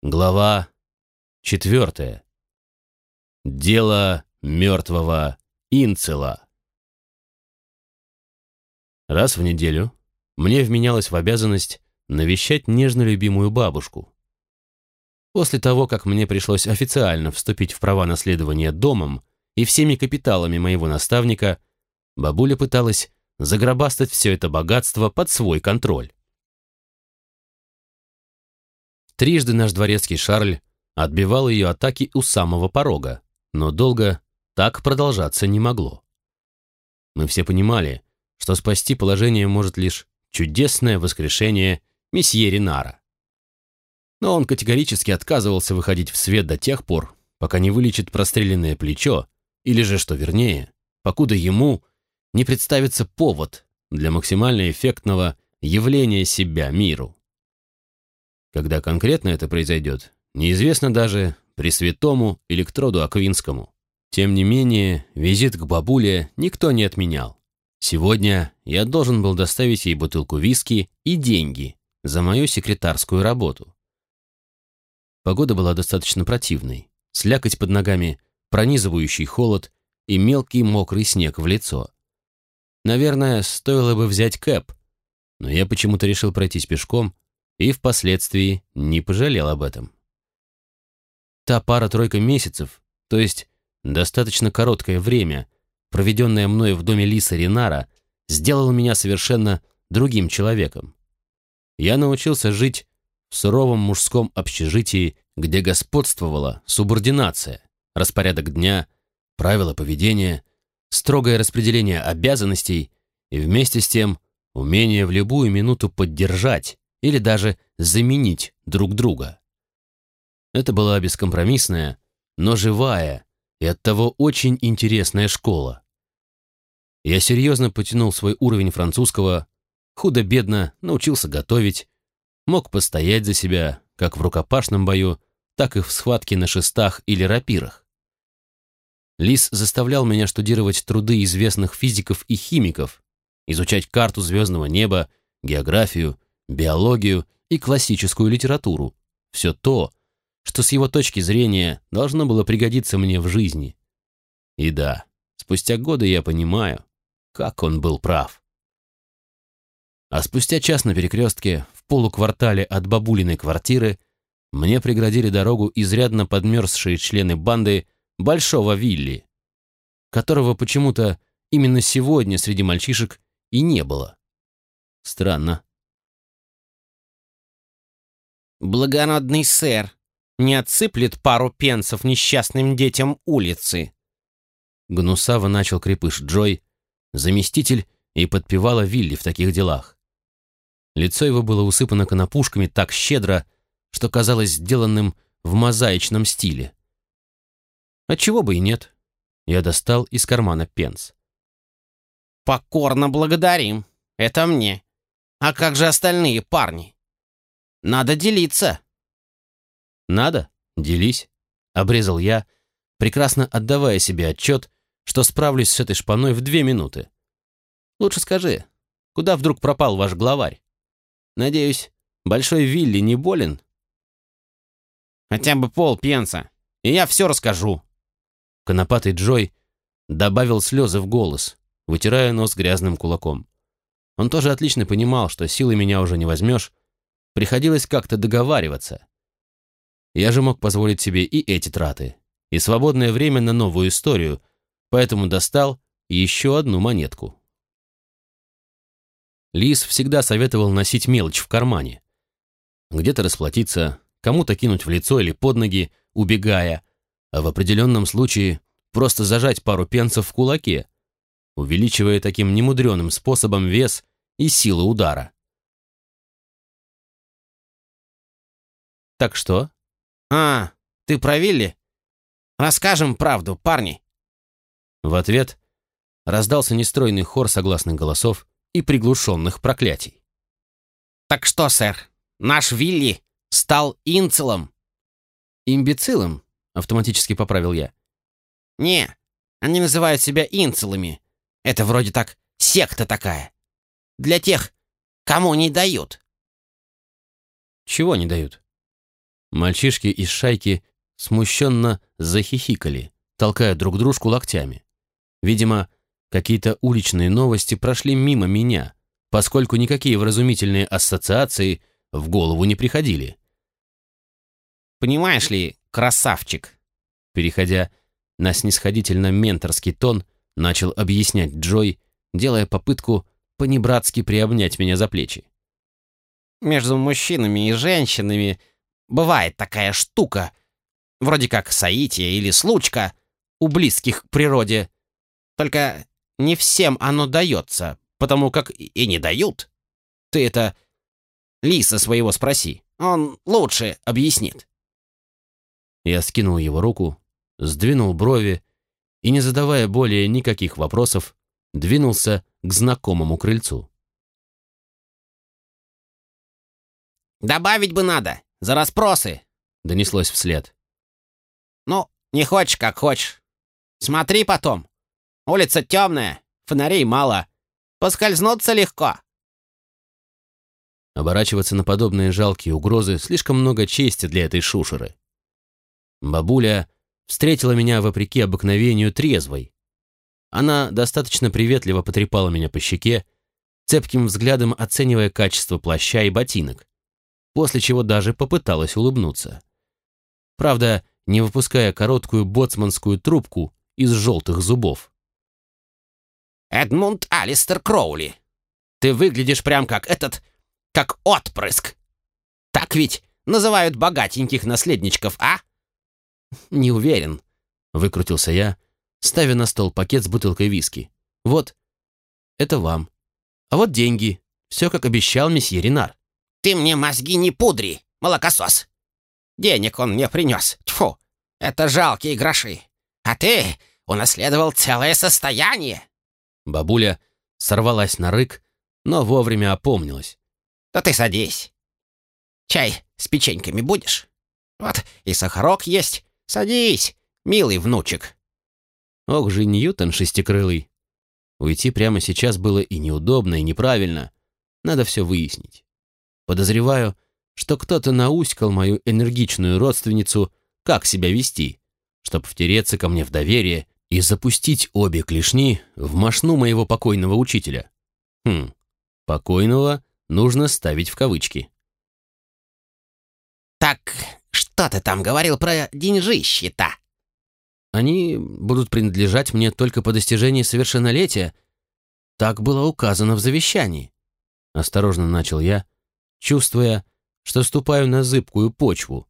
Глава четвертая. Дело мертвого Инцела. Раз в неделю мне вменялось в обязанность навещать нежно любимую бабушку. После того, как мне пришлось официально вступить в права наследования домом и всеми капиталами моего наставника, бабуля пыталась загробастать все это богатство под свой контроль. Трижды наш дворецкий Шарль отбивал ее атаки у самого порога, но долго так продолжаться не могло. Мы все понимали, что спасти положение может лишь чудесное воскрешение месье Ринара. Но он категорически отказывался выходить в свет до тех пор, пока не вылечит простреленное плечо, или же, что вернее, покуда ему не представится повод для максимально эффектного явления себя миру. Когда конкретно это произойдет, неизвестно даже Пресвятому Электроду Аквинскому. Тем не менее, визит к бабуле никто не отменял. Сегодня я должен был доставить ей бутылку виски и деньги за мою секретарскую работу. Погода была достаточно противной. Слякоть под ногами, пронизывающий холод и мелкий мокрый снег в лицо. Наверное, стоило бы взять кэп, но я почему-то решил пройтись пешком и впоследствии не пожалел об этом. Та пара-тройка месяцев, то есть достаточно короткое время, проведенное мною в доме Лиса Ринара, сделала меня совершенно другим человеком. Я научился жить в суровом мужском общежитии, где господствовала субординация, распорядок дня, правила поведения, строгое распределение обязанностей и вместе с тем умение в любую минуту поддержать, или даже заменить друг друга. Это была бескомпромиссная, но живая и оттого очень интересная школа. Я серьезно потянул свой уровень французского, худо-бедно научился готовить, мог постоять за себя как в рукопашном бою, так и в схватке на шестах или рапирах. Лис заставлял меня штудировать труды известных физиков и химиков, изучать карту звездного неба, географию, биологию и классическую литературу. Все то, что с его точки зрения должно было пригодиться мне в жизни. И да, спустя годы я понимаю, как он был прав. А спустя час на перекрестке, в полуквартале от бабулиной квартиры, мне преградили дорогу изрядно подмерзшие члены банды Большого Вилли, которого почему-то именно сегодня среди мальчишек и не было. Странно. «Благородный сэр, не отсыплет пару пенсов несчастным детям улицы?» Гнусаво начал крепыш Джой, заместитель и подпевала Вилли в таких делах. Лицо его было усыпано конопушками так щедро, что казалось сделанным в мозаичном стиле. Отчего бы и нет. Я достал из кармана пенс. «Покорно благодарим. Это мне. А как же остальные парни?» Надо делиться. Надо? Делись. Обрезал я, прекрасно отдавая себе отчет, что справлюсь с этой шпаной в две минуты. Лучше скажи, куда вдруг пропал ваш главарь? Надеюсь, Большой Вилли не болен? Хотя бы пол пенса, и я все расскажу. Конопатый Джой добавил слезы в голос, вытирая нос грязным кулаком. Он тоже отлично понимал, что силы меня уже не возьмешь, Приходилось как-то договариваться. Я же мог позволить себе и эти траты, и свободное время на новую историю, поэтому достал еще одну монетку. Лис всегда советовал носить мелочь в кармане. Где-то расплатиться, кому-то кинуть в лицо или под ноги, убегая, а в определенном случае просто зажать пару пенсов в кулаке, увеличивая таким немудреным способом вес и силу удара. Так что? А, ты про Вилли? Расскажем правду, парни. В ответ раздался нестройный хор согласных голосов и приглушенных проклятий. Так что, сэр, наш Вилли стал инцелом? Имбецилом, автоматически поправил я. Не, они называют себя инцелами. Это вроде так секта такая. Для тех, кому не дают. Чего не дают? Мальчишки из шайки смущенно захихикали, толкая друг дружку локтями. Видимо, какие-то уличные новости прошли мимо меня, поскольку никакие вразумительные ассоциации в голову не приходили. «Понимаешь ли, красавчик?» Переходя на снисходительно-менторский тон, начал объяснять Джой, делая попытку понебратски приобнять меня за плечи. «Между мужчинами и женщинами бывает такая штука, вроде как соитие или случка у близких к природе. Только не всем оно дается, потому как и не дают. Ты это Лиса своего спроси, он лучше объяснит». Я скинул его руку, сдвинул брови и, не задавая более никаких вопросов, двинулся к знакомому крыльцу. «Добавить бы надо, за расспросы!» — донеслось вслед. «Ну, не хочешь, как хочешь. Смотри потом. Улица темная, фонарей мало. Поскользнуться легко». Оборачиваться на подобные жалкие угрозы слишком много чести для этой шушеры. Бабуля встретила меня, вопреки обыкновению, трезвой. Она достаточно приветливо потрепала меня по щеке, цепким взглядом оценивая качество плаща и ботинок, после чего даже попыталась улыбнуться. Правда, не выпуская короткую боцманскую трубку из желтых зубов. «Эдмунд Алистер Кроули, ты выглядишь прям как этот, как отпрыск. Так ведь называют богатеньких наследничков, а?» «Не уверен», — выкрутился я, ставя на стол пакет с бутылкой виски. «Вот, это вам. А вот деньги. Все, как обещал месье Ренар». «Ты мне мозги не пудри, молокосос. Денег он мне принес. Тьфу, это жалкие гроши. А ты унаследовал целое состояние». Бабуля сорвалась на рык, но вовремя опомнилась. «Да ты садись. Чай с печеньками будешь? Вот и сахарок есть. Садись, милый внучек». Ох же Ньютон шестикрылый. Уйти прямо сейчас было и неудобно, и неправильно. Надо все выяснить. Подозреваю, что кто-то науськал мою энергичную родственницу, как себя вести, чтобы втереться ко мне в доверие и запустить обе клешни в мошну моего покойного учителя. Хм, покойного нужно ставить в кавычки. «Так что ты там говорил про деньжищи-то?» «Они будут принадлежать мне только по достижении совершеннолетия. Так было указано в завещании». Осторожно начал я, чувствуя, что ступаю на зыбкую почву.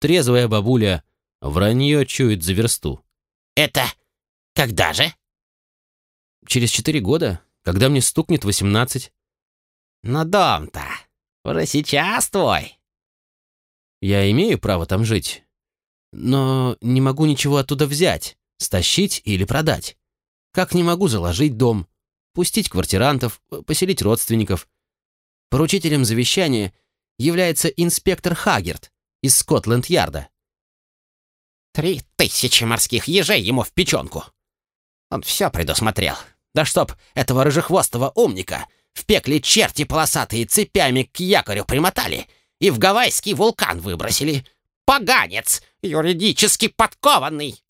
Трезвая бабуля вранье чует за версту. «Это когда же?» «Через четыре года, когда мне стукнет восемнадцать». «Но дом-то уже сейчас твой». Я имею право там жить, но не могу ничего оттуда взять, стащить или продать. Как не могу заложить дом, пустить квартирантов, поселить родственников. Поручителем завещания является инспектор Хагерт из Скотленд-Ярда. Три тысячи морских ежей ему в печенку. Он все предусмотрел. Да чтоб этого рыжехвостого умника в пекле черти полосатые цепями к якорю примотали — и в гавайский вулкан выбросили. Поганец! Юридически подкованный!»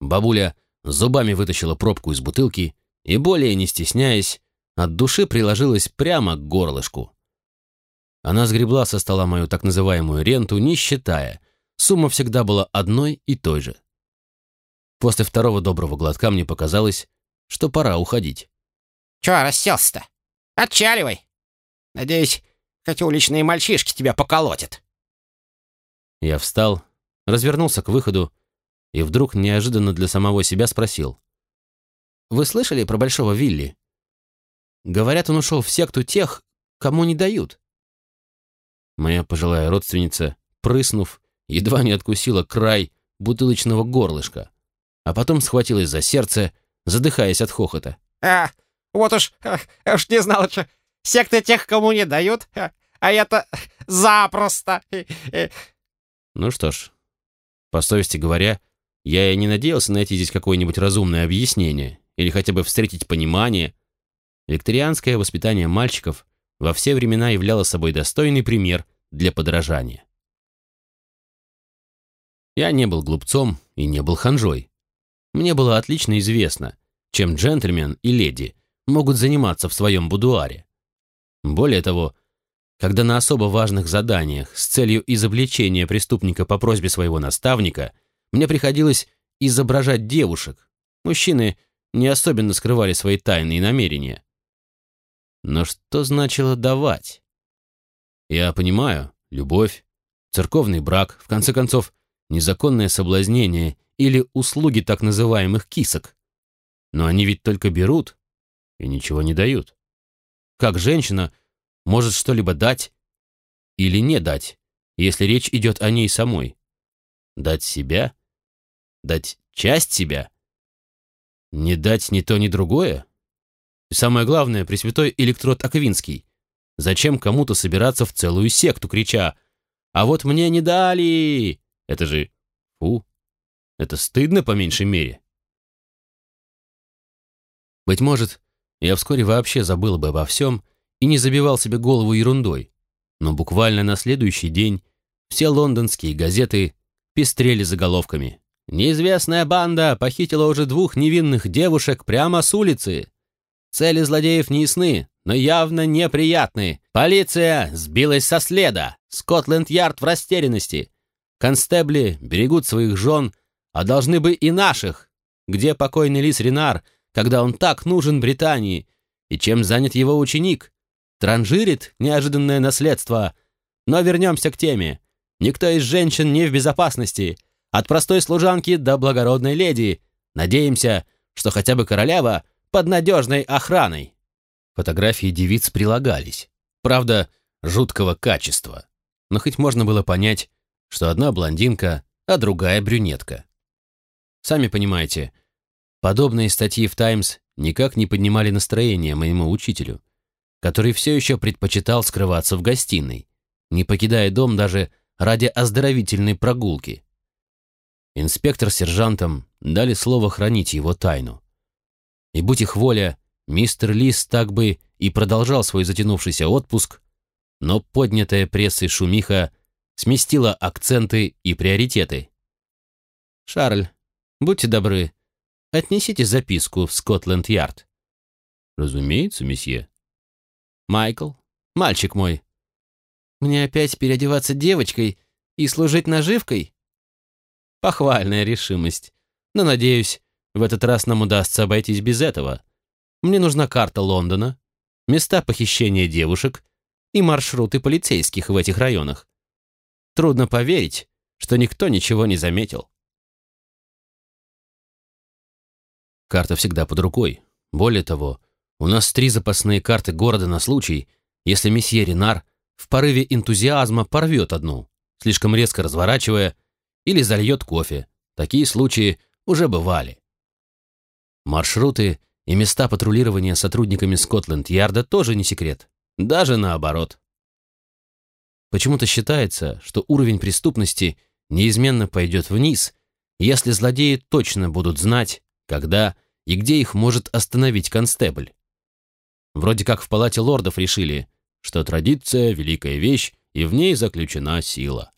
Бабуля зубами вытащила пробку из бутылки и, более не стесняясь, от души приложилась прямо к горлышку. Она сгребла со стола мою так называемую ренту, не считая. Сумма всегда была одной и той же. После второго доброго глотка мне показалось, что пора уходить. «Чё расселся-то? Отчаливай! Надеюсь, Хоть уличные мальчишки тебя поколотят. Я встал, развернулся к выходу и вдруг неожиданно для самого себя спросил. «Вы слышали про Большого Вилли? Говорят, он ушел в секту тех, кому не дают». Моя пожилая родственница, прыснув, едва не откусила край бутылочного горлышка, а потом схватилась за сердце, задыхаясь от хохота. «А, вот уж, а, уж не знала, что Секты тех, кому не дают, а это запросто. Ну что ж, по совести говоря, я и не надеялся найти здесь какое-нибудь разумное объяснение или хотя бы встретить понимание. Викторианское воспитание мальчиков во все времена являло собой достойный пример для подражания. Я не был глупцом и не был ханжой. Мне было отлично известно, чем джентльмен и леди могут заниматься в своем будуаре. Более того, когда на особо важных заданиях с целью изобличения преступника по просьбе своего наставника мне приходилось изображать девушек, мужчины не особенно скрывали свои тайные намерения. Но что значило давать? Я понимаю, любовь, церковный брак, в конце концов, незаконное соблазнение или услуги так называемых кисок. Но они ведь только берут и ничего не дают. Как женщина может что-либо дать или не дать, если речь идет о ней самой? Дать себя? Дать часть себя? Не дать ни то, ни другое? И самое главное, Пресвятой Электрод Аквинский. Зачем кому-то собираться в целую секту, крича «А вот мне не дали!» Это же... Фу. Это стыдно по меньшей мере. Быть может, я вскоре вообще забыл бы обо всем и не забивал себе голову ерундой. Но буквально на следующий день все лондонские газеты пестрели заголовками. «Неизвестная банда похитила уже двух невинных девушек прямо с улицы. Цели злодеев не ясны, но явно неприятны. Полиция сбилась со следа. Скотленд-Ярд в растерянности. Констебли берегут своих жен, а должны бы и наших. Где покойный лис Ренар, когда он так нужен Британии? И чем занят его ученик? Транжирит неожиданное наследство. Но вернемся к теме. Никто из женщин не в безопасности. От простой служанки до благородной леди. Надеемся, что хотя бы королева под надежной охраной. Фотографии девиц прилагались. Правда, жуткого качества. Но хоть можно было понять, что одна блондинка, а другая брюнетка. Сами понимаете, подобные статьи в «Таймс» никак не поднимали настроение моему учителю, который все еще предпочитал скрываться в гостиной, не покидая дом даже ради оздоровительной прогулки. Инспектор с сержантом дали слово хранить его тайну. И будь их воля, мистер Лис так бы и продолжал свой затянувшийся отпуск, но поднятая прессой шумиха сместила акценты и приоритеты. «Шарль, будьте добры, отнесите записку в Скотленд-Ярд». «Разумеется, месье». «Майкл, мальчик мой, мне опять переодеваться девочкой и служить наживкой?» «Похвальная решимость, но, надеюсь, в этот раз нам удастся обойтись без этого. Мне нужна карта Лондона, места похищения девушек и маршруты полицейских в этих районах. Трудно поверить, что никто ничего не заметил. Карта всегда под рукой. Более того, у нас три запасные карты города на случай, если месье Ренар в порыве энтузиазма порвет одну, слишком резко разворачивая, или зальет кофе. Такие случаи уже бывали. Маршруты и места патрулирования сотрудниками Скотленд-Ярда тоже не секрет. Даже наоборот. Почему-то считается, что уровень преступности неизменно пойдет вниз, если злодеи точно будут знать, когда и где их может остановить констебль. Вроде как в палате лордов решили, что традиция — великая вещь, и в ней заключена сила.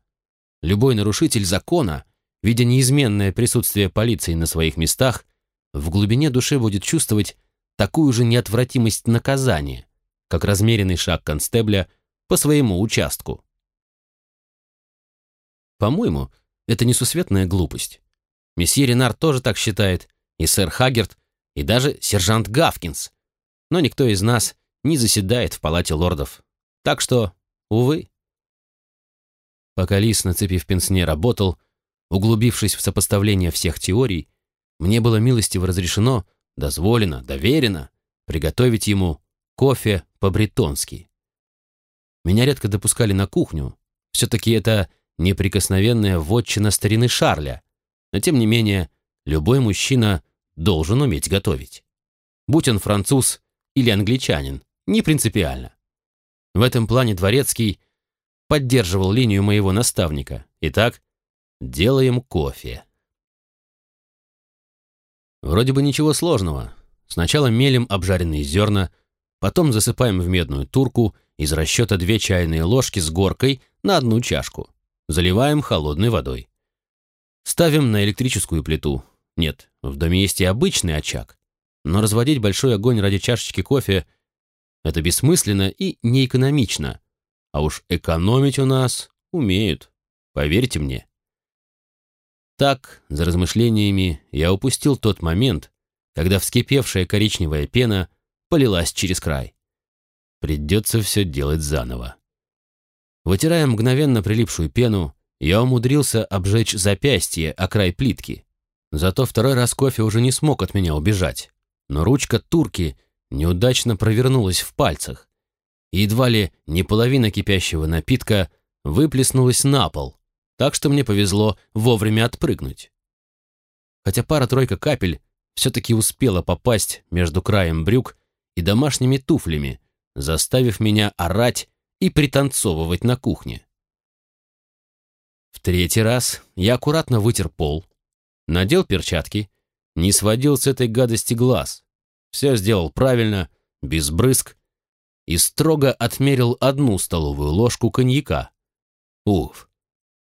Любой нарушитель закона, видя неизменное присутствие полиции на своих местах, в глубине души будет чувствовать такую же неотвратимость наказания, как размеренный шаг констебля по своему участку. По-моему, это несусветная глупость. Месье Ренар тоже так считает, и сэр Хаггерт, и даже сержант Гавкинс. Но никто из нас не заседает в палате лордов. Так что, увы. Пока Лис, нацепив пенсне, работал, углубившись в сопоставление всех теорий, мне было милостиво разрешено, дозволено, доверено приготовить ему кофе по-бретонски. Меня редко допускали на кухню. Все-таки это неприкосновенная вотчина старины Шарля, но тем не менее любой мужчина должен уметь готовить. Будь он француз или англичанин, не принципиально. В этом плане Дворецкий поддерживал линию моего наставника. Итак, делаем кофе. Вроде бы ничего сложного. Сначала мелем обжаренные зерна, потом засыпаем в медную турку из расчета две чайные ложки с горкой на одну чашку. Заливаем холодной водой. Ставим на электрическую плиту. Нет, в доме есть и обычный очаг. Но разводить большой огонь ради чашечки кофе – это бессмысленно и неэкономично. А уж экономить у нас умеют, поверьте мне. Так, за размышлениями, я упустил тот момент, когда вскипевшая коричневая пена полилась через край. Придется все делать заново. Вытирая мгновенно прилипшую пену, я умудрился обжечь запястье о край плитки. Зато второй раз кофе уже не смог от меня убежать. Но ручка турки неудачно провернулась в пальцах. Едва ли не половина кипящего напитка выплеснулась на пол, так что мне повезло вовремя отпрыгнуть. Хотя пара-тройка капель все-таки успела попасть между краем брюк и домашними туфлями, заставив меня орать и пританцовывать на кухне. В третий раз я аккуратно вытер пол, надел перчатки, не сводил с этой гадости глаз, все сделал правильно, без брызг, и строго отмерил одну столовую ложку коньяка. Уф,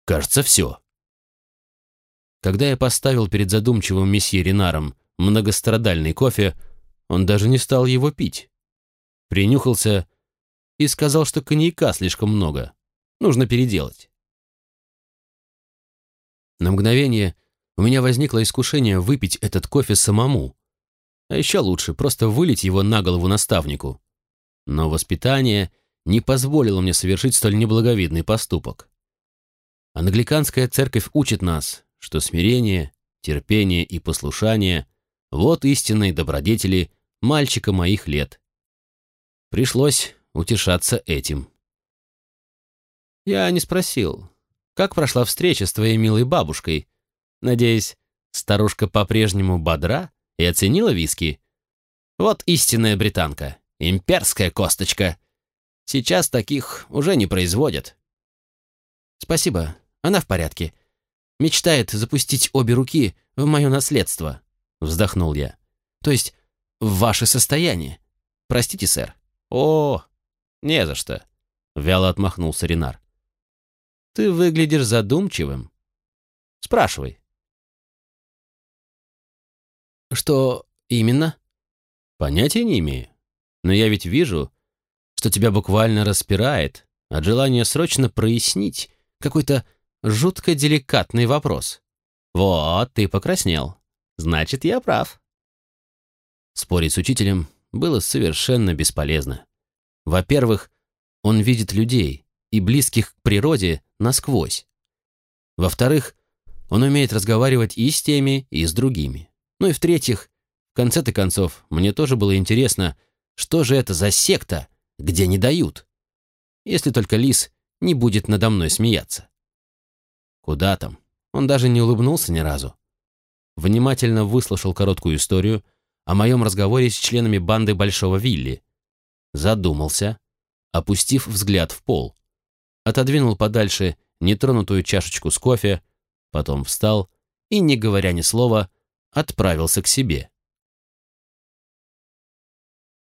кажется, все. Когда я поставил перед задумчивым месье Ренаром многострадальный кофе, он даже не стал его пить. Принюхался и сказал, что коньяка слишком много. Нужно переделать. На мгновение у меня возникло искушение выпить этот кофе самому. А еще лучше просто вылить его на голову наставнику. Но воспитание не позволило мне совершить столь неблаговидный поступок. Англиканская церковь учит нас, что смирение, терпение и послушание — вот истинные добродетели мальчика моих лет. Пришлось утешаться этим. Я не спросил, как прошла встреча с твоей милой бабушкой. Надеюсь, старушка по-прежнему бодра и оценила виски? Вот истинная британка, имперская косточка. Сейчас таких уже не производят. Спасибо, она в порядке. Мечтает запустить обе руки в мое наследство, вздохнул я. То есть в ваше состояние. Простите, сэр. О, не за что, вяло отмахнулся Ренар. Ты выглядишь задумчивым. Спрашивай. Что именно? Понятия не имею. Но я ведь вижу, что тебя буквально распирает от желания срочно прояснить какой-то жутко деликатный вопрос. Вот, ты покраснел. Значит, я прав. Спорить с учителем было совершенно бесполезно. Во-первых, он видит людей и близких к природе насквозь. Во-вторых, он умеет разговаривать и с теми, и с другими. Ну и в-третьих, в конце-то концов, мне тоже было интересно, что же это за секта, где не дают? Если только лис не будет надо мной смеяться. Куда там? Он даже не улыбнулся ни разу. Внимательно выслушал короткую историю о моем разговоре с членами банды Большого Вилли. Задумался, опустив взгляд в пол. Отодвинул подальше нетронутую чашечку с кофе, потом встал и, не говоря ни слова, отправился к себе.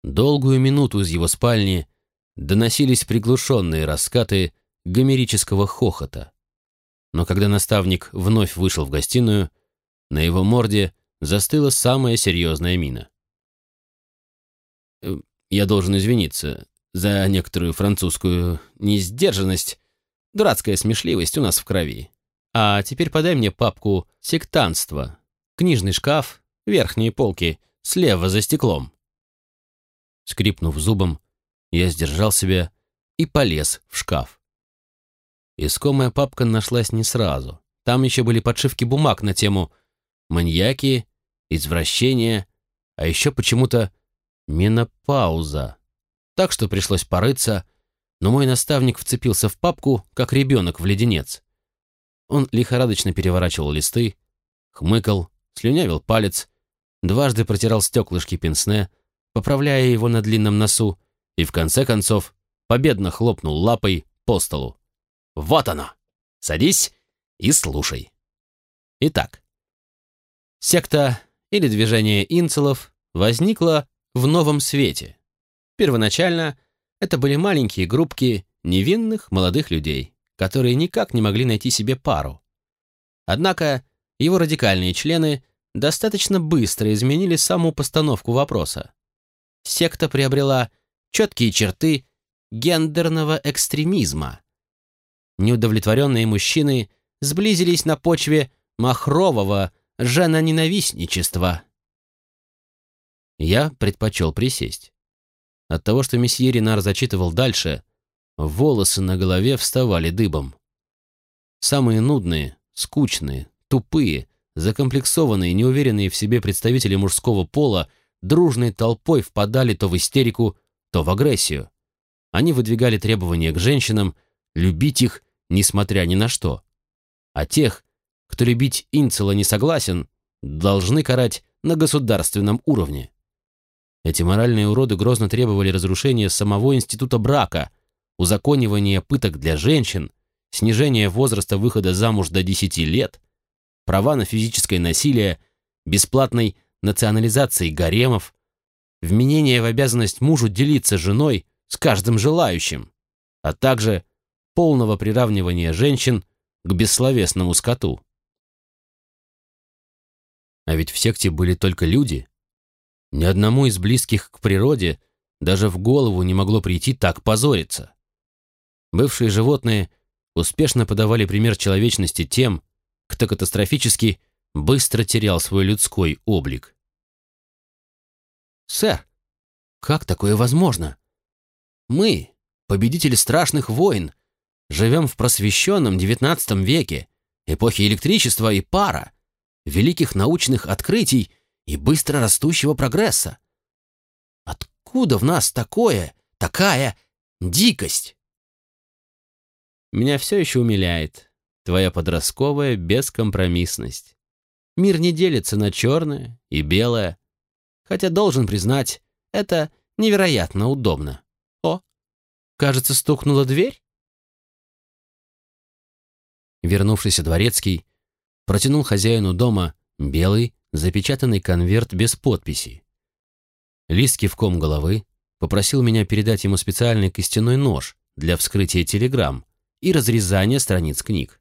Долгую минуту из его спальни доносились приглушенные раскаты гомерического хохота. Но когда наставник вновь вышел в гостиную, на его морде застыла самая серьезная мина. «Э, «Я должен извиниться за некоторую французскую несдержанность. Дурацкая смешливость у нас в крови. А теперь подай мне папку «Сектантство», книжный шкаф, верхние полки, слева за стеклом. Скрипнув зубом, я сдержал себя и полез в шкаф. Искомая папка нашлась не сразу. Там еще были подшивки бумаг на тему «маньяки», «извращения», а еще почему-то «менопауза». Так что пришлось порыться, но мой наставник вцепился в папку, как ребенок в леденец. Он лихорадочно переворачивал листы, хмыкал, слюнявил палец, дважды протирал стеклышки пенсне, поправляя его на длинном носу, и в конце концов победно хлопнул лапой по столу. «Вот оно! Садись и слушай!» Итак, секта или движение инцелов возникла в новом свете. Первоначально Это были маленькие группки невинных молодых людей, которые никак не могли найти себе пару. Однако его радикальные члены достаточно быстро изменили саму постановку вопроса. Секта приобрела четкие черты гендерного экстремизма. Неудовлетворенные мужчины сблизились на почве махрового женоненавистничества. Я предпочел присесть. От того, что месье Ренар зачитывал дальше, волосы на голове вставали дыбом. Самые нудные, скучные, тупые, закомплексованные, неуверенные в себе представители мужского пола дружной толпой впадали то в истерику, то в агрессию. Они выдвигали требования к женщинам, любить их, несмотря ни на что. А тех, кто любить Инцела не согласен, должны карать на государственном уровне. Эти моральные уроды грозно требовали разрушения самого института брака, узаконивания пыток для женщин, снижения возраста выхода замуж до 10 лет, права на физическое насилие, бесплатной национализации гаремов, вменение в обязанность мужу делиться женой с каждым желающим, а также полного приравнивания женщин к бессловесному скоту. А ведь в секте были только люди. Ни одному из близких к природе даже в голову не могло прийти так позориться. Бывшие животные успешно подавали пример человечности тем, кто катастрофически быстро терял свой людской облик. «Сэр, как такое возможно? Мы, победители страшных войн, живем в просвещенном XIX веке, эпохе электричества и пара, великих научных открытий и быстро растущего прогресса. Откуда в нас такое, такая дикость? Меня все еще умиляет твоя подростковая бескомпромиссность. Мир не делится на черное и белое, хотя, должен признать, это невероятно удобно. О, кажется, стукнула дверь. Вернувшийся дворецкий протянул хозяину дома белый, запечатанный конверт без подписи. Лист кивком головы попросил меня передать ему специальный костяной нож для вскрытия телеграмм и разрезания страниц книг.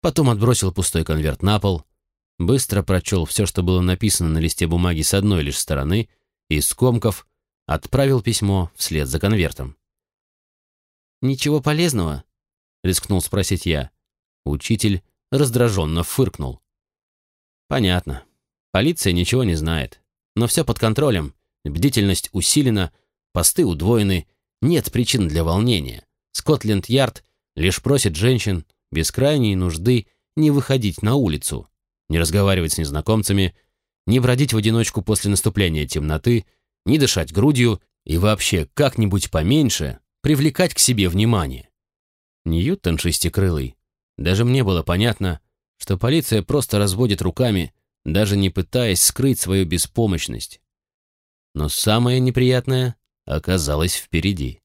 Потом отбросил пустой конверт на пол, быстро прочел все, что было написано на листе бумаги с одной лишь стороны, и, скомков, отправил письмо вслед за конвертом. «Ничего полезного?» — рискнул спросить я. Учитель раздраженно фыркнул. «Понятно. Полиция ничего не знает. Но все под контролем. Бдительность усилена, посты удвоены, нет причин для волнения. Скотленд-Ярд лишь просит женщин без крайней нужды не выходить на улицу, не разговаривать с незнакомцами, не бродить в одиночку после наступления темноты, не дышать грудью и вообще как-нибудь поменьше привлекать к себе внимание. Ньютон шестикрылый даже мне было понятно, что полиция просто разводит руками, даже не пытаясь скрыть свою беспомощность. Но самое неприятное оказалось впереди.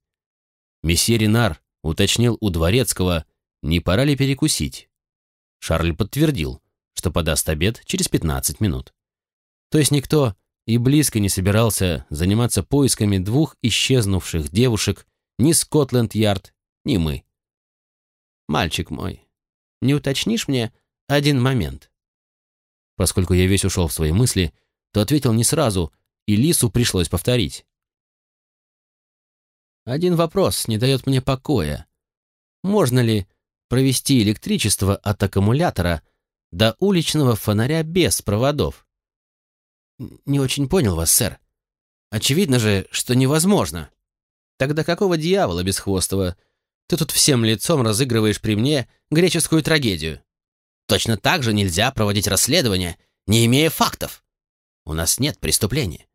Месье Ренар уточнил у Дворецкого, не пора ли перекусить. Шарль подтвердил, что подаст обед через 15 минут. То есть никто и близко не собирался заниматься поисками двух исчезнувших девушек ни Скотленд-Ярд, ни мы. «Мальчик мой, не уточнишь мне один момент?» Поскольку я весь ушел в свои мысли, то ответил не сразу, и Лису пришлось повторить. «Один вопрос не дает мне покоя. Можно ли провести электричество от аккумулятора до уличного фонаря без проводов?» «Не очень понял вас, сэр. Очевидно же, что невозможно. Тогда какого дьявола бесхвостого ты тут всем лицом разыгрываешь при мне греческую трагедию. Точно так же нельзя проводить расследование, не имея фактов. У нас нет преступления.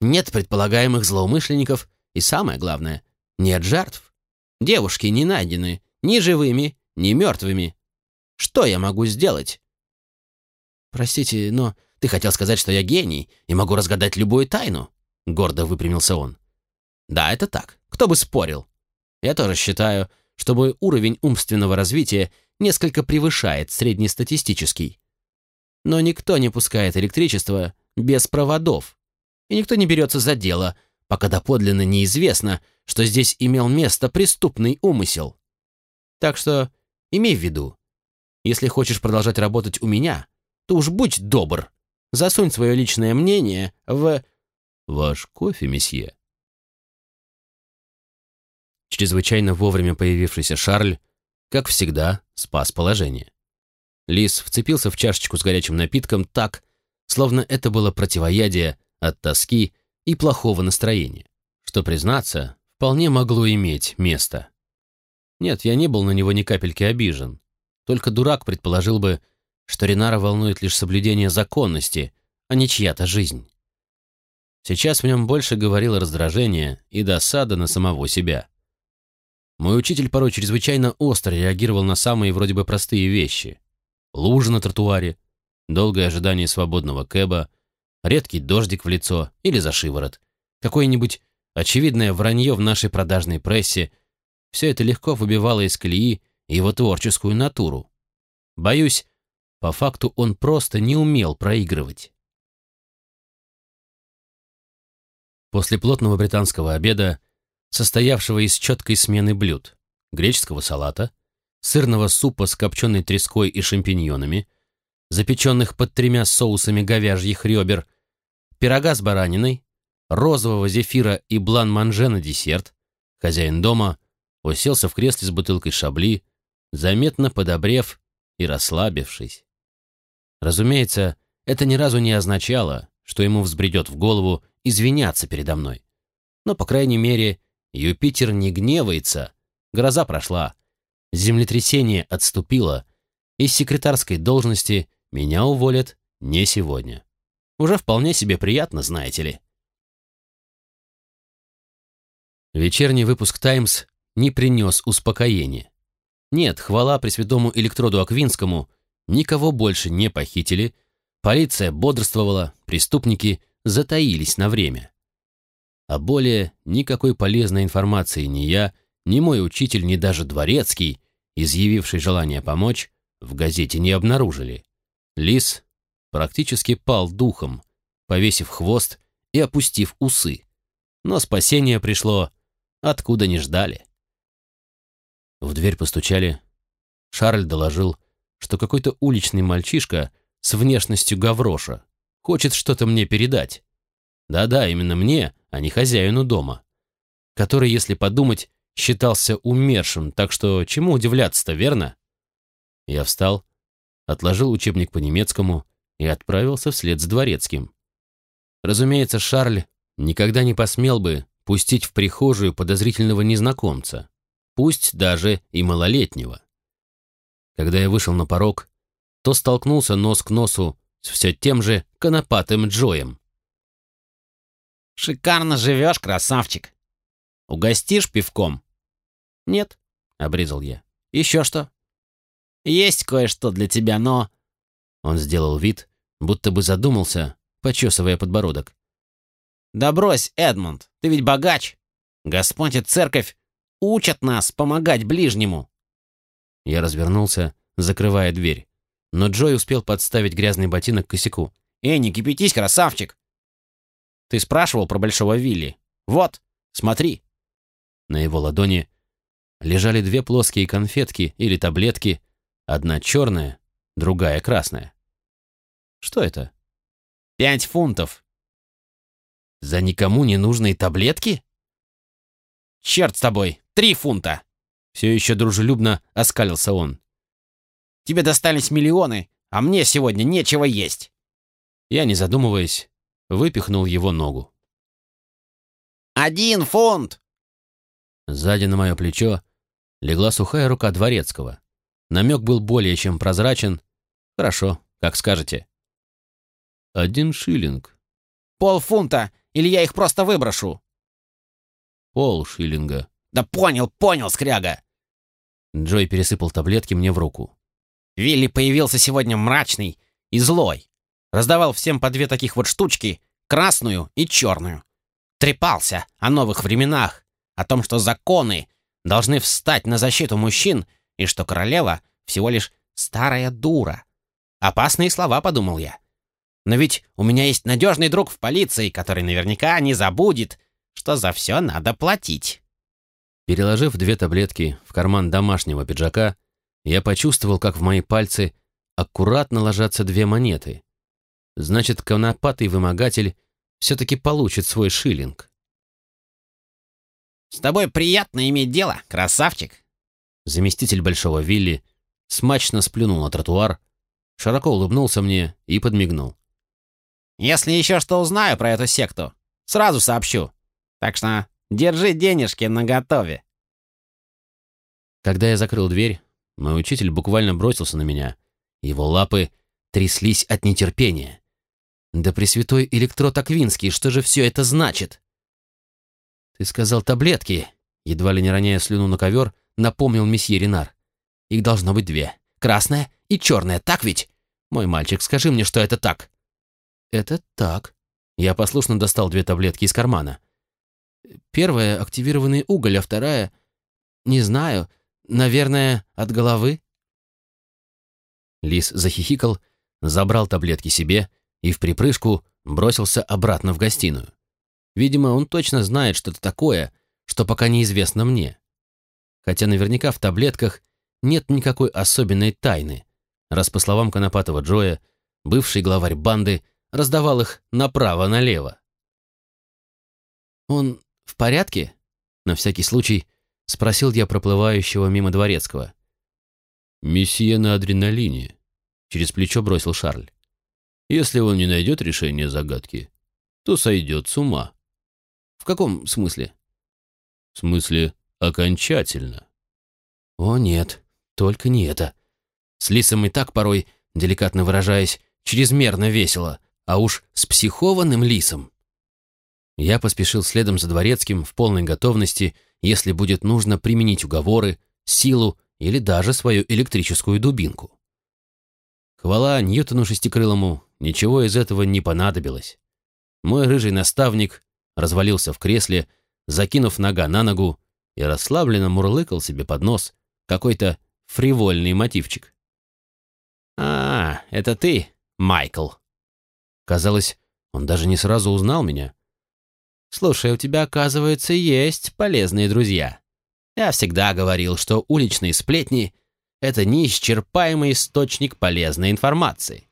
Нет предполагаемых злоумышленников и, самое главное, нет жертв. Девушки не найдены ни живыми, ни мертвыми. Что я могу сделать? Простите, но ты хотел сказать, что я гений и могу разгадать любую тайну? Гордо выпрямился он. Да, это так. Кто бы спорил. Я тоже считаю, что мой уровень умственного развития несколько превышает среднестатистический. Но никто не пускает электричество без проводов, и никто не берется за дело, пока доподлинно неизвестно, что здесь имел место преступный умысел. Так что имей в виду, если хочешь продолжать работать у меня, то уж будь добр, засунь свое личное мнение в... Ваш кофе, месье. Чрезвычайно вовремя появившийся Шарль, как всегда, спас положение. Лис вцепился в чашечку с горячим напитком так, словно это было противоядие от тоски и плохого настроения, что, признаться, вполне могло иметь место. Нет, я не был на него ни капельки обижен. Только дурак предположил бы, что Ренара волнует лишь соблюдение законности, а не чья-то жизнь. Сейчас в нем больше говорило раздражение и досада на самого себя. Мой учитель порой чрезвычайно остро реагировал на самые вроде бы простые вещи. Лужа на тротуаре, долгое ожидание свободного кэба, редкий дождик в лицо или за шиворот, какое-нибудь очевидное вранье в нашей продажной прессе. Все это легко выбивало из колеи его творческую натуру. Боюсь, по факту он просто не умел проигрывать. После плотного британского обеда состоявшего из четкой смены блюд, греческого салата, сырного супа с копченой треской и шампиньонами, запеченных под тремя соусами говяжьих ребер, пирога с бараниной, розового зефира и блан-манже на десерт, хозяин дома уселся в кресле с бутылкой шабли, заметно подобрев и расслабившись. Разумеется, это ни разу не означало, что ему взбредет в голову извиняться передо мной. Но, по крайней мере, Юпитер не гневается. Гроза прошла. Землетрясение отступило. Из секретарской должности меня уволят не сегодня. Уже вполне себе приятно, знаете ли. Вечерний выпуск «Таймс» не принес успокоения. Нет, хвала Пресвятому Электроду Аквинскому, никого больше не похитили, полиция бодрствовала, преступники затаились на время а более никакой полезной информации ни я, ни мой учитель, ни даже дворецкий, изъявивший желание помочь, в газете не обнаружили. Лис практически пал духом, повесив хвост и опустив усы. Но спасение пришло, откуда не ждали. В дверь постучали. Шарль доложил, что какой-то уличный мальчишка с внешностью гавроша хочет что-то мне передать. Да-да, именно мне, а не хозяину дома, который, если подумать, считался умершим, так что чему удивляться-то, верно? Я встал, отложил учебник по немецкому и отправился вслед за дворецким. Разумеется, Шарль никогда не посмел бы пустить в прихожую подозрительного незнакомца, пусть даже и малолетнего. Когда я вышел на порог, то столкнулся нос к носу с все тем же конопатым Джоем. Шикарно живешь, красавчик. Угостишь пивком? Нет, обрезал я. Еще что? Есть кое-что для тебя, но... Он сделал вид, будто бы задумался, почесывая подбородок. Да брось, Эдмунд, ты ведь богач. Господь и церковь учат нас помогать ближнему. Я развернулся, закрывая дверь, но Джой успел подставить грязный ботинок к косяку. «Эй, не кипятись, красавчик! Ты спрашивал про Большого Вилли? Вот, смотри!» На его ладони лежали две плоские конфетки или таблетки, одна черная, другая красная. Что это? Пять фунтов. За никому не нужные таблетки? Черт с тобой, три фунта. Все еще дружелюбно оскалился он. Тебе достались миллионы, а мне сегодня нечего есть. Я, не задумываясь, выпихнул его ногу. «Один фунт!» Сзади на мое плечо легла сухая рука дворецкого. Намек был более чем прозрачен. «Хорошо, как скажете». «Один шиллинг». «Полфунта, или я их просто выброшу?» «Пол шиллинга». «Да понял, понял, скряга!» Джой пересыпал таблетки мне в руку. «Вилли появился сегодня мрачный и злой. Раздавал всем по две таких вот штучки, красную и черную. Трепался о новых временах, о том, что законы должны встать на защиту мужчин и что королева всего лишь старая дура. Опасные слова, подумал я. Но ведь у меня есть надежный друг в полиции, который наверняка не забудет, что за все надо платить. Переложив две таблетки в карман домашнего пиджака, я почувствовал, как в мои пальцы аккуратно ложатся две монеты. Значит, конопатый вымогатель все-таки получит свой шиллинг. «С тобой приятно иметь дело, красавчик!» Заместитель Большого Вилли смачно сплюнул на тротуар, широко улыбнулся мне и подмигнул. «Если еще что узнаю про эту секту, сразу сообщу. Так что держи денежки наготове». Когда я закрыл дверь, мой учитель буквально бросился на меня. Его лапы тряслись от нетерпения. «Да пресвятой электрод Аквинский, что же все это значит?» «Ты сказал таблетки», едва ли не роняя слюну на ковер, напомнил месье Ренар. «Их должно быть две. Красная и черная, так ведь? Мой мальчик, скажи мне, что это так». «Это так». Я послушно достал две таблетки из кармана. Первая — активированный уголь, а вторая... Не знаю, наверное, от головы. Лис захихикал, забрал таблетки себе и в припрыжку бросился обратно в гостиную. Видимо, он точно знает что-то такое, что пока неизвестно мне. Хотя наверняка в таблетках нет никакой особенной тайны, раз, по словам Конопатого Джоя, бывший главарь банды раздавал их направо-налево. «Он в порядке?» — на всякий случай спросил я проплывающего мимо дворецкого. «Месье на адреналине», — через плечо бросил Шарль. «Если он не найдет решения загадки, то сойдет с ума». «В каком смысле?» «В смысле, окончательно». «О, нет, только не это. С лисом и так порой, деликатно выражаясь, чрезмерно весело, а уж с психованным лисом. Я поспешил следом за дворецким в полной готовности, если будет нужно применить уговоры, силу или даже свою электрическую дубинку. Хвала Ньютону Шестикрылому, ничего из этого не понадобилось. Мой рыжий наставник развалился в кресле, закинув нога на ногу, и расслабленно мурлыкал себе под нос какой-то фривольный мотивчик. «А, это ты, Майкл?» Казалось, он даже не сразу узнал меня. «Слушай, у тебя, оказывается, есть полезные друзья. Я всегда говорил, что уличные сплетни — это неисчерпаемый источник полезной информации.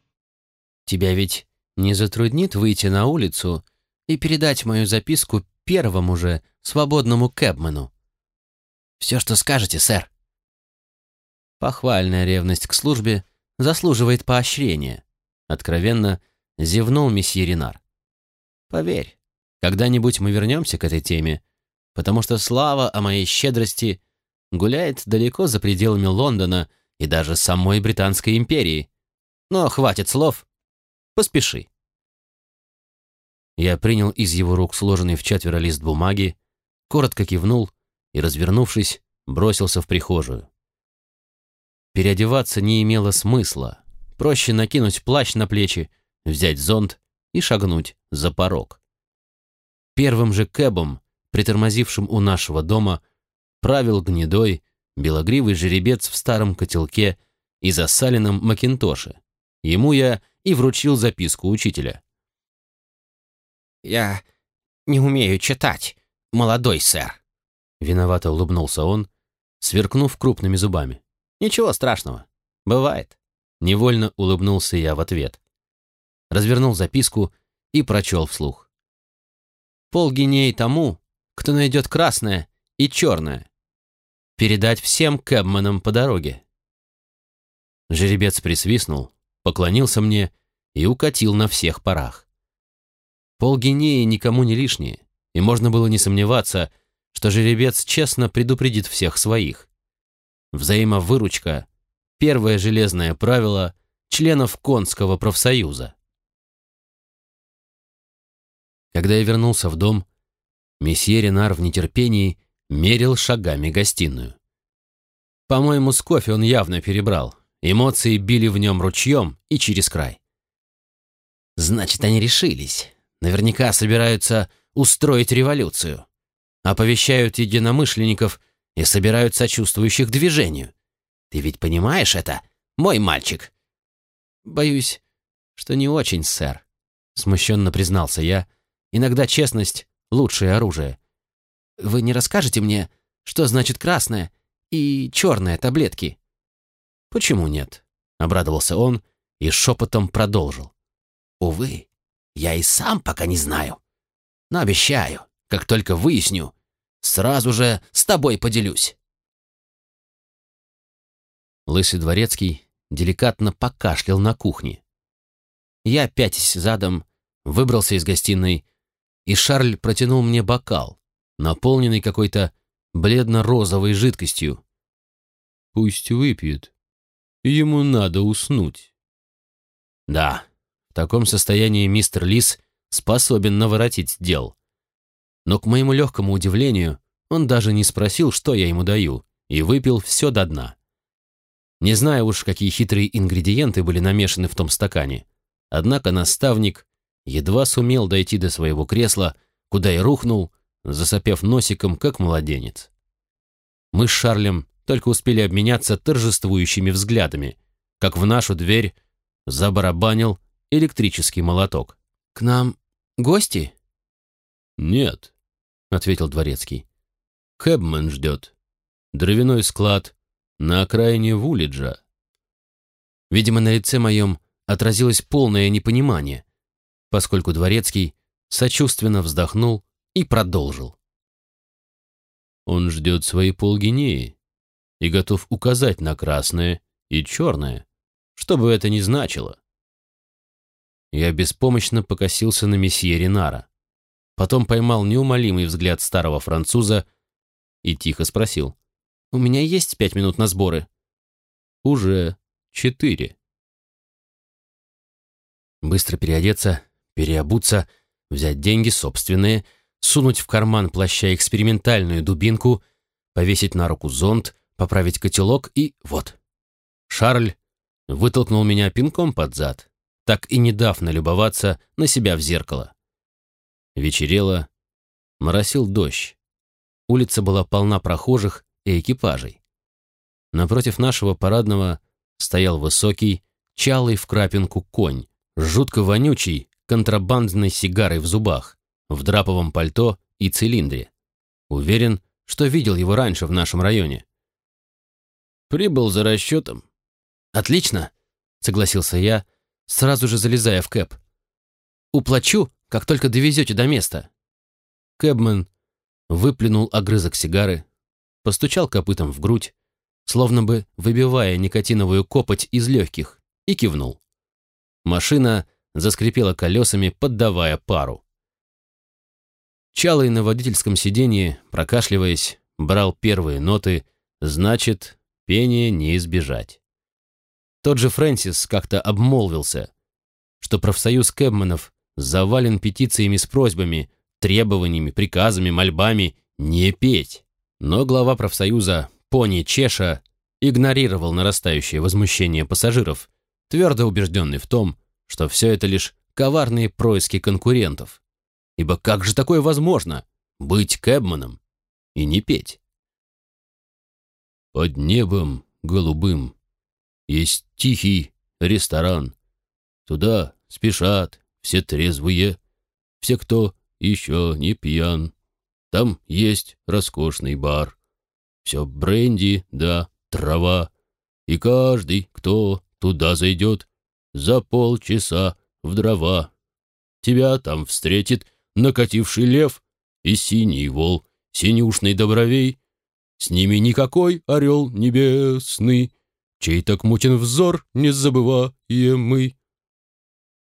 Тебя ведь не затруднит выйти на улицу и передать мою записку первому же свободному кэбмену?» «Все, что скажете, сэр», Похвальная ревность к службе заслуживает поощрения. Откровенно зевнул месье Ренар. Поверь, когда-нибудь мы вернемся к этой теме, потому что слава о моей щедрости гуляет далеко за пределами Лондона и даже самой Британской империи. Но хватит слов. Поспеши. Я принял из его рук сложенный в четверо лист бумаги, коротко кивнул и, развернувшись, бросился в прихожую. Переодеваться не имело смысла. Проще накинуть плащ на плечи, взять зонт и шагнуть за порог. Первым же кэбом, притормозившим у нашего дома, правил гнедой, белогривый жеребец в старом котелке и засаленном макинтоше. Ему я и вручил записку учителя. «Я не умею читать, молодой сэр», — виновато улыбнулся он, сверкнув крупными зубами. Ничего страшного. Бывает. Невольно улыбнулся я в ответ. Развернул записку и прочел вслух. Полгиней тому, кто найдет красное и черное. Передать всем кэбманам по дороге. Жеребец присвистнул, поклонился мне и укатил на всех парах. Полгинеи никому не лишние, и можно было не сомневаться, что жеребец честно предупредит всех своих. Взаимовыручка – первое железное правило членов Конского профсоюза. Когда я вернулся в дом, месье Ренар в нетерпении мерил шагами гостиную. По-моему, с кофе он явно перебрал. Эмоции били в нем ручьем и через край. Значит, они решились. Наверняка собираются устроить революцию. Оповещают единомышленников и собирают сочувствующих движению. Ты ведь понимаешь это, мой мальчик?» «Боюсь, что не очень, сэр», — смущенно признался я. «Иногда честность лучшее оружие. Вы не расскажете мне, что значит красное и черное таблетки?» «Почему нет?» — обрадовался он и шепотом продолжил. «Увы, я и сам пока не знаю. Но обещаю, как только выясню, сразу же с тобой поделюсь». Лысый дворецкий деликатно покашлял на кухне. Я, пятясь задом, выбрался из гостиной, и Шарль протянул мне бокал, наполненный какой-то бледно-розовой жидкостью. «Пусть выпьет. Ему надо уснуть». Да, в таком состоянии мистер Лис способен наворотить дел. Но, к моему легкому удивлению, он даже не спросил, что я ему даю, и выпил все до дна. Не знаю уж, какие хитрые ингредиенты были намешаны в том стакане. Однако наставник едва сумел дойти до своего кресла, куда и рухнул, засопев носиком, как младенец. Мы с Шарлем только успели обменяться торжествующими взглядами, как в нашу дверь забарабанил электрический молоток. «К нам гости?» «Нет», — ответил дворецкий. «Кэбмен ждет. Дровяной склад на окраине Вулиджа». Видимо, на лице моем отразилось полное непонимание, поскольку дворецкий сочувственно вздохнул и продолжил. Он ждет свои полгинеи и готов указать на красное и черное, что бы это ни значило. Я беспомощно покосился на месье Ренара, потом поймал неумолимый взгляд старого француза и тихо спросил. «У меня есть пять минут на сборы?» «Уже четыре». Быстро переодеться, переобуться, взять деньги собственные, сунуть в карман плаща экспериментальную дубинку, повесить на руку зонт, поправить котелок и вот. Шарль вытолкнул меня пинком под зад, так и не дав налюбоваться на себя в зеркало. Вечерело, моросил дождь. Улица была полна прохожих и экипажей. Напротив нашего парадного стоял высокий, чалый в крапинку конь, жутко вонючий, контрабандной сигарой в зубах, в драповом пальто и цилиндре. Уверен, что видел его раньше в нашем районе. Прибыл за расчетом. Отлично, согласился я, сразу же залезая в кэп. Уплачу, как только довезете до места. Кэбмен выплюнул огрызок сигары, постучал копытом в грудь, словно бы выбивая никотиновую копоть из легких, и кивнул. Машина заскрипела колесами, поддавая пару. Чалый на водительском сиденье, прокашливаясь, брал первые ноты, значит, пение не избежать. Тот же Фрэнсис как-то обмолвился, что профсоюз кэбменов завален петициями с просьбами, требованиями, приказами, мольбами не петь. Но глава профсоюза Пони Чеша игнорировал нарастающее возмущение пассажиров, твердо убежденный в том, что все это лишь коварные происки конкурентов. Ибо как же такое возможно — быть кэбманом и не петь? Под небом голубым есть тихий ресторан. Туда спешат все трезвые, все, кто еще не пьян. Там есть роскошный бар. Все бренди да трава. И каждый, кто туда зайдет, за полчаса в дрова. Тебя там встретит накативший лев и синий вол, синюшный добровей. С ними никакой орел небесный, чей так мутен взор, не мы.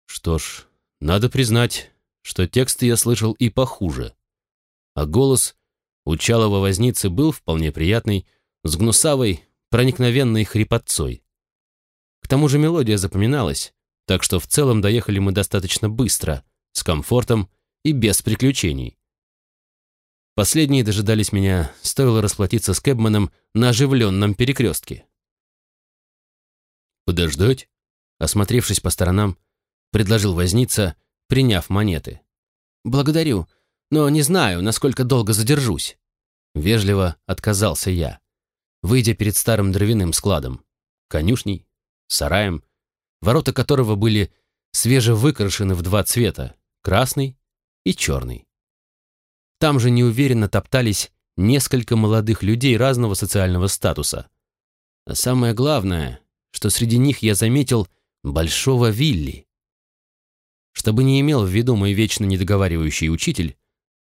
Что ж, надо признать, что тексты я слышал и похуже. А голос у Чалова возницы был вполне приятный, с гнусавой, проникновенной хрипотцой. К тому же мелодия запоминалась, так что в целом доехали мы достаточно быстро, с комфортом и без приключений. Последние дожидались меня, стоило расплатиться с Кэбманом на оживленном перекрестке. «Подождать?» Осмотревшись по сторонам, предложил возница, приняв монеты. «Благодарю, но не знаю, насколько долго задержусь». Вежливо отказался я, выйдя перед старым дровяным складом, конюшней, сараем, ворота которого были свежевыкрашены в два цвета — красный и черный. Там же неуверенно топтались несколько молодых людей разного социального статуса. А самое главное, что среди них я заметил большого Вилли. Чтобы не имел в виду мой вечно недоговаривающий учитель,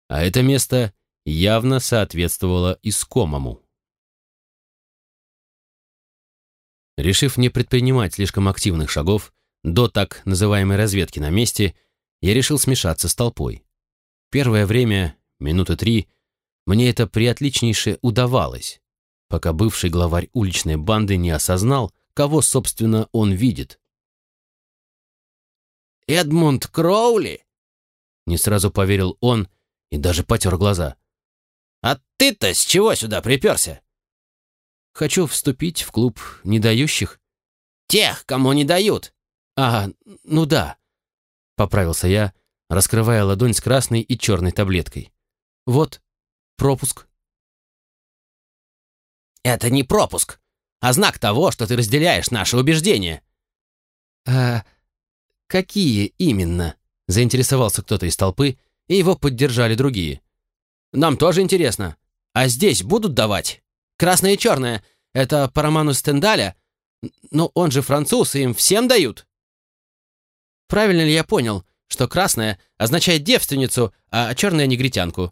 а это место явно соответствовало искомому. Решив не предпринимать слишком активных шагов до так называемой разведки на месте, я решил смешаться с толпой. Первое время, минуты три, мне это приотличнейше удавалось, пока бывший главарь уличной банды не осознал, кого, собственно, он видит. «Эдмунд Кроули?» Не сразу поверил он и даже потер глаза. «А ты-то с чего сюда приперся?» «Хочу вступить в клуб недающих». «Тех, кому не дают». «А, ну да», — поправился я, раскрывая ладонь с красной и черной таблеткой. «Вот, пропуск». «Это не пропуск, а знак того, что ты разделяешь наши убеждения». «А какие именно?» — заинтересовался кто-то из толпы, и его поддержали другие. «Нам тоже интересно. А здесь будут давать? Красное и черное — это по роману Стендаля? Но он же француз, и им всем дают». «Правильно ли я понял, что красное означает девственницу, а черное — негритянку?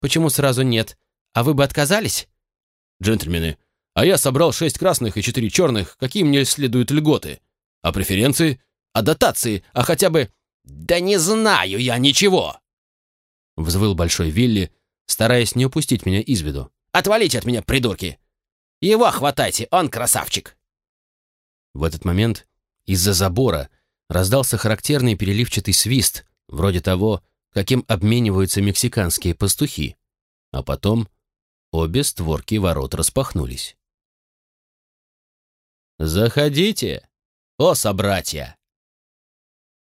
Почему сразу нет? А вы бы отказались?» «Джентльмены, а я собрал шесть красных и четыре черных, какие мне следуют льготы? А преференции? А дотации? А хотя бы...» «Да не знаю я ничего!» Взвыл Большой Вилли, стараясь не упустить меня из виду. «Отвалите от меня, придурки! Его хватайте, он красавчик!» В этот момент из-за забора раздался характерный переливчатый свист, вроде того, каким обмениваются мексиканские пастухи. А потом обе створки ворот распахнулись. «Заходите, о собратья!»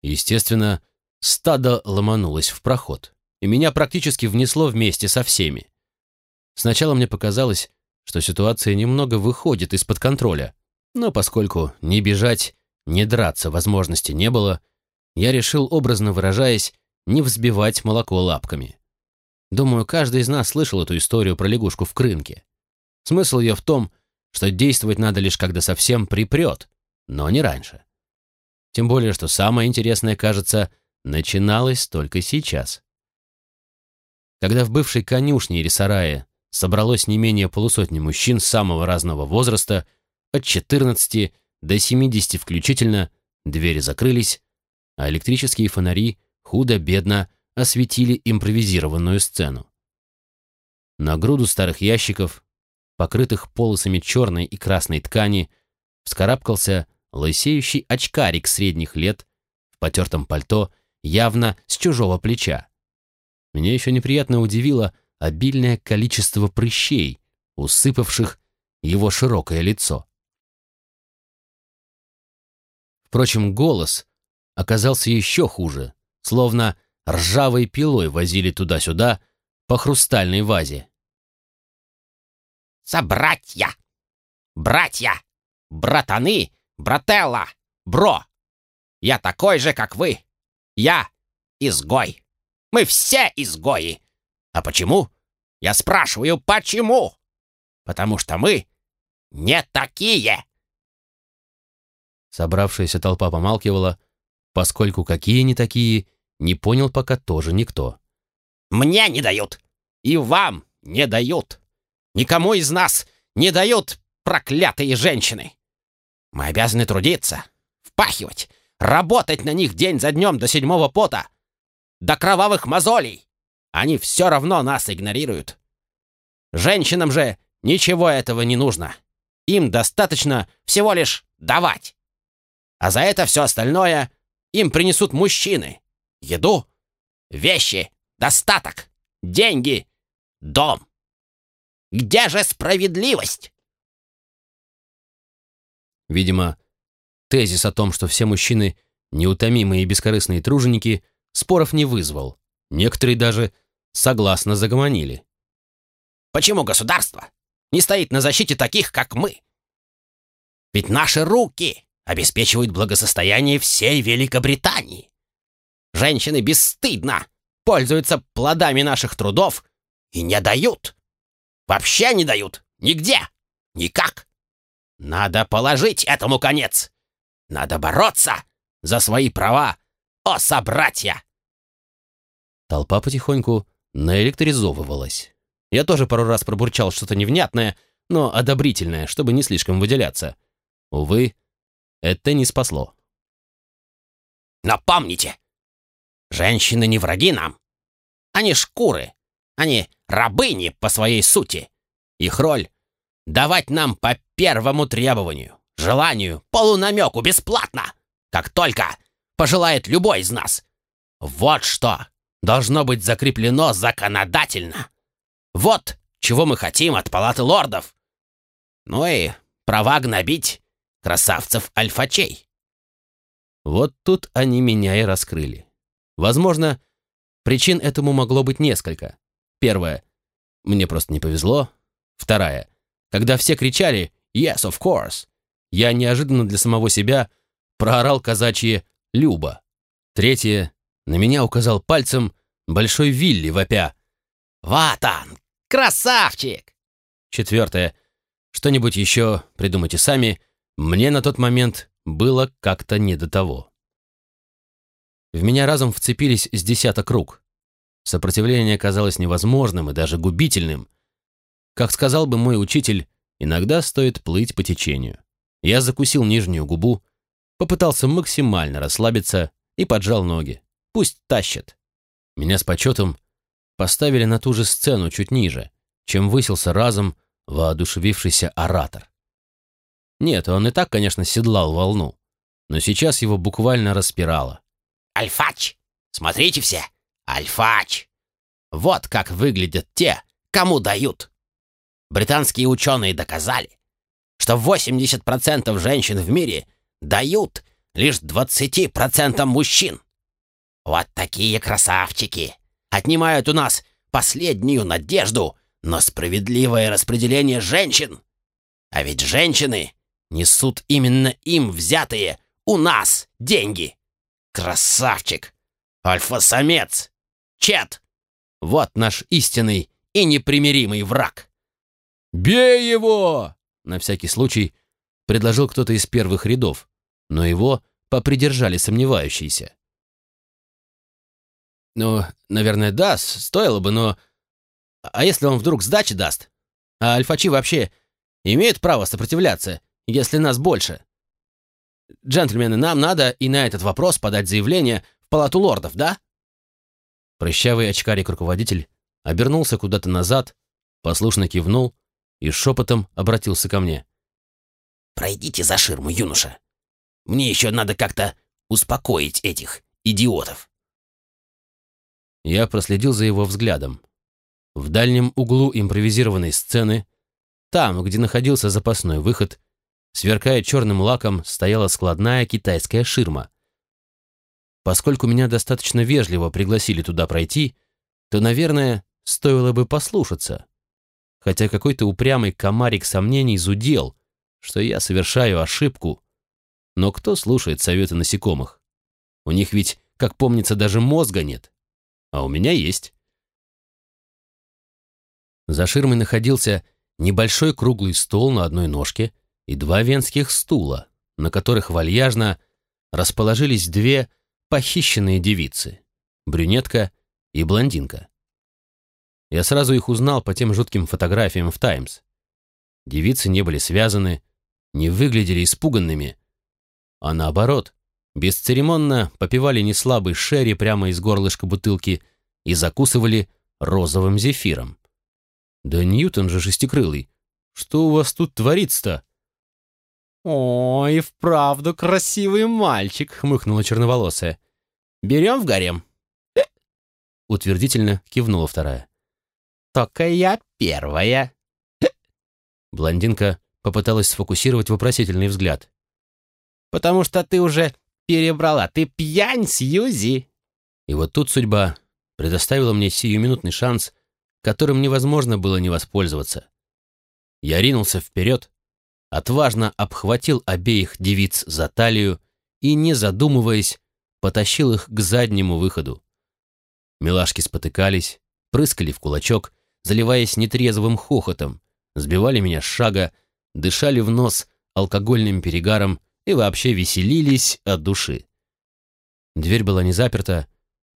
Естественно, стадо ломанулось в проход и меня практически внесло вместе со всеми. Сначала мне показалось, что ситуация немного выходит из-под контроля, но поскольку не бежать, не драться возможности не было, я решил, образно выражаясь, не взбивать молоко лапками. Думаю, каждый из нас слышал эту историю про лягушку в крынке. Смысл ее в том, что действовать надо лишь когда совсем припрет, но не раньше. Тем более, что самое интересное, кажется, начиналось только сейчас. Когда в бывшей конюшне или сарае собралось не менее полусотни мужчин самого разного возраста, от 14 до 70 включительно, двери закрылись, а электрические фонари худо-бедно осветили импровизированную сцену. На груду старых ящиков, покрытых полосами черной и красной ткани, вскарабкался лысеющий очкарик средних лет в потертом пальто, явно с чужого плеча. Меня еще неприятно удивило обильное количество прыщей, усыпавших его широкое лицо. Впрочем, голос оказался еще хуже, словно ржавой пилой возили туда-сюда по хрустальной вазе. «Собратья! Братья! Братаны! Брателла! Бро! Я такой же, как вы! Я изгой!» Мы все изгои. А почему? Я спрашиваю, почему? Потому что мы не такие. Собравшаяся толпа помалкивала, поскольку какие не такие, не понял пока тоже никто. Мне не дают. И вам не дают. Никому из нас не дают проклятые женщины. Мы обязаны трудиться, впахивать, работать на них день за днем до седьмого пота, до кровавых мозолей. Они все равно нас игнорируют. Женщинам же ничего этого не нужно. Им достаточно всего лишь давать. А за это все остальное им принесут мужчины. Еду, вещи, достаток, деньги, дом. Где же справедливость? Видимо, тезис о том, что все мужчины неутомимые и бескорыстные труженики – споров не вызвал. Некоторые даже согласно загомонили. Почему государство не стоит на защите таких, как мы? Ведь наши руки обеспечивают благосостояние всей Великобритании. Женщины бесстыдно пользуются плодами наших трудов И не дают. Вообще не дают. Нигде. Никак. Надо положить этому конец. Надо бороться за свои права, о собратья!» Толпа потихоньку наэлектризовывалась. Я тоже пару раз пробурчал что-то невнятное, но одобрительное, чтобы не слишком выделяться. Увы, это не спасло. «Но помните, женщины не враги нам. Они шкуры, они рабыни по своей сути. Их роль — давать нам по первому требованию, желанию, полунамеку бесплатно, как только пожелает любой из нас. Вот что должно быть закреплено законодательно. Вот чего мы хотим от палаты лордов. Ну и права гнобить красавцев-альфачей. Вот тут они меня и раскрыли. Возможно, причин этому могло быть несколько. Первая — мне просто не повезло. Вторая — когда все кричали «Yes, of course», я неожиданно для самого себя проорал казачье «Люба». Третье — на меня указал пальцем большой Вилли, вопя «Вот он! Красавчик!» Четвертое — что-нибудь еще придумайте сами, мне на тот момент было как-то не до того. В меня разом вцепились с десяток рук. Сопротивление казалось невозможным и даже губительным. Как сказал бы мой учитель, иногда стоит плыть по течению. Я закусил нижнюю губу, попытался максимально расслабиться и поджал ноги. Пусть тащит. Меня с почетом поставили на ту же сцену чуть ниже, чем высился разом воодушевившийся оратор. Нет, он и так, конечно, седлал волну, но сейчас его буквально распирало. «Альфач! Смотрите все! Альфач! Вот как выглядят те, кому дают! Британские ученые доказали, что 80% женщин в мире дают лишь 20% мужчин. Вот такие красавчики отнимают у нас последнюю надежду на справедливое распределение женщин. А ведь женщины несут именно им взятые у нас деньги. Красавчик! Альфа-самец! Чет! Вот наш истинный и непримиримый враг. «Бей его!» На всякий случай предложил кто-то из первых рядов, но его попридержали сомневающиеся. «Ну, наверное, да, стоило бы, но... А если он вдруг сдачи даст? А альфачи вообще имеют право сопротивляться, если нас больше? Джентльмены, нам надо и на этот вопрос подать заявление в палату лордов, да?» Прыщавый очкарик-руководитель обернулся куда-то назад, послушно кивнул и шепотом обратился ко мне. «Пройдите за ширму, юноша. Мне еще надо как-то успокоить этих идиотов». Я проследил за его взглядом. В дальнем углу импровизированной сцены, там, где находился запасной выход, сверкая черным лаком, стояла складная китайская ширма. Поскольку меня достаточно вежливо пригласили туда пройти, то, наверное, стоило бы послушаться. Хотя какой-то упрямый комарик сомнений зудел, что я совершаю ошибку. Но кто слушает советы насекомых? У них ведь, как помнится, даже мозга нет. А у меня есть. За ширмой находился небольшой круглый стол на одной ножке и два венских стула, на которых вальяжно расположились две похищенные девицы — брюнетка и блондинка. Я сразу их узнал по тем жутким фотографиям в «Таймс». Девицы не были связаны, не выглядели испуганными, а наоборот, бесцеремонно попивали неслабый шерри прямо из горлышка бутылки и закусывали розовым зефиром. «Да Ньютон же шестикрылый! Что у вас тут творится-то?» «Ой, вправду красивый мальчик!» — хмыкнула черноволосая. «Берем в гарем?» Утвердительно кивнула вторая. «Только я первая!» Блондинка попыталась сфокусировать вопросительный взгляд. «Потому что ты уже перебрала. Ты пьянь, Сьюзи!» И вот тут судьба предоставила мне сиюминутный шанс, которым невозможно было не воспользоваться. Я ринулся вперед, отважно обхватил обеих девиц за талию и, не задумываясь, потащил их к заднему выходу. Милашки спотыкались, прыскали в кулачок, заливаясь нетрезвым хохотом, сбивали меня с шага, дышали в нос алкогольным перегаром и вообще веселились от души. Дверь была не заперта,